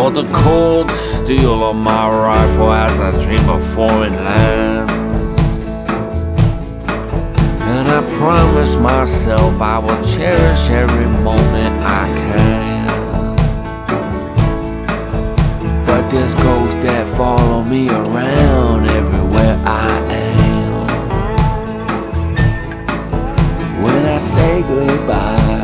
Hold the cold steel of my rifle as I dream of foreign lands. And I promise myself I will cherish every moment I can. But there's ghosts that follow me around everywhere I am. When I say goodbye,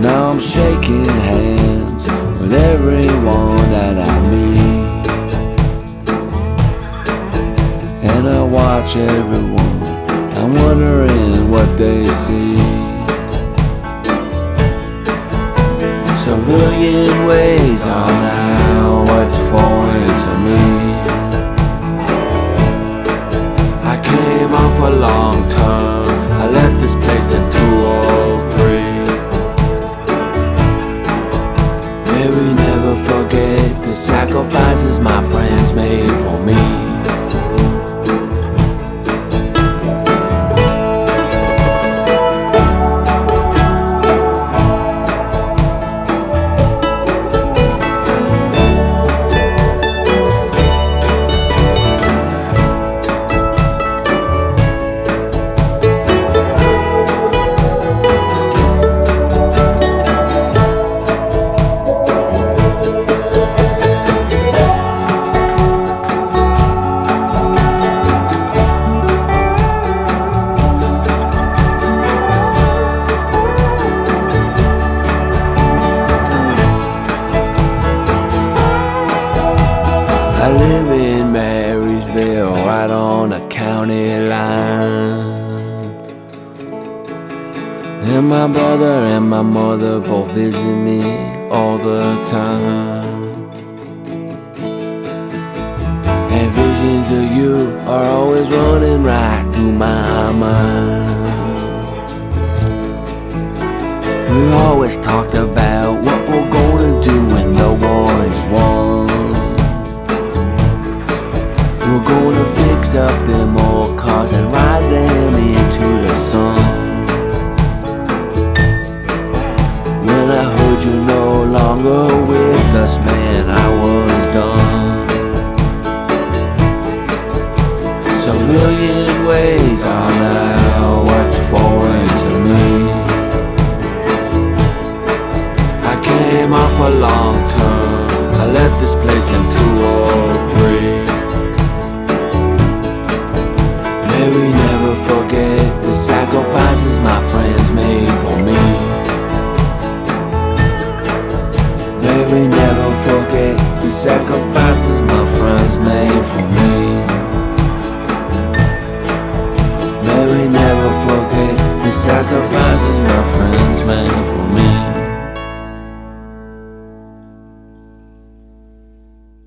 Now I'm shaking hands with everyone that I meet. And I watch everyone, I'm wondering what they see. County line. And my brother and my mother both visit me all the time. And visions of you are always running right through my mind. We always talked about what we're gonna do When I heard you no longer with us, man, my friends made for me. May we never forget the sacrifices my friends made for me. May we never forget the sacrifices my friends